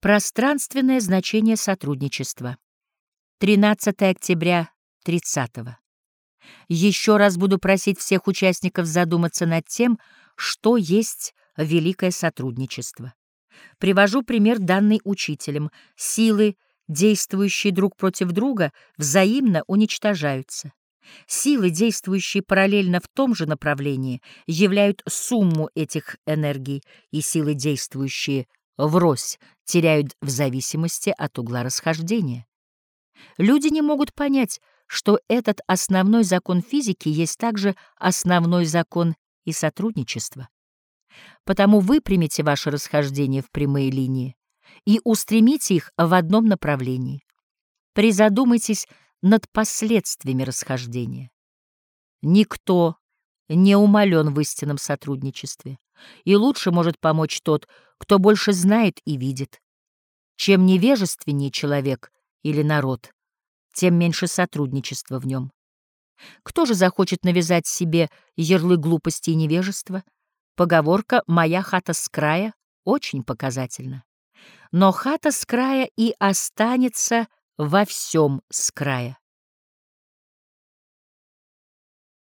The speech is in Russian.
Пространственное значение сотрудничества. 13 октября 30 -го. Еще раз буду просить всех участников задуматься над тем, что есть великое сотрудничество. Привожу пример, данный учителем. Силы, действующие друг против друга, взаимно уничтожаются. Силы, действующие параллельно в том же направлении, являют сумму этих энергий, и силы, действующие врозь теряют в зависимости от угла расхождения. Люди не могут понять, что этот основной закон физики есть также основной закон и сотрудничества. Потому выпрямите ваше расхождение в прямые линии и устремите их в одном направлении. Призадумайтесь над последствиями расхождения. Никто не умален в истинном сотрудничестве, и лучше может помочь тот, кто больше знает и видит. Чем невежественнее человек или народ, тем меньше сотрудничества в нем. Кто же захочет навязать себе ярлык глупости и невежества? Поговорка «моя хата с края» очень показательна. Но хата с края и останется во всем с края.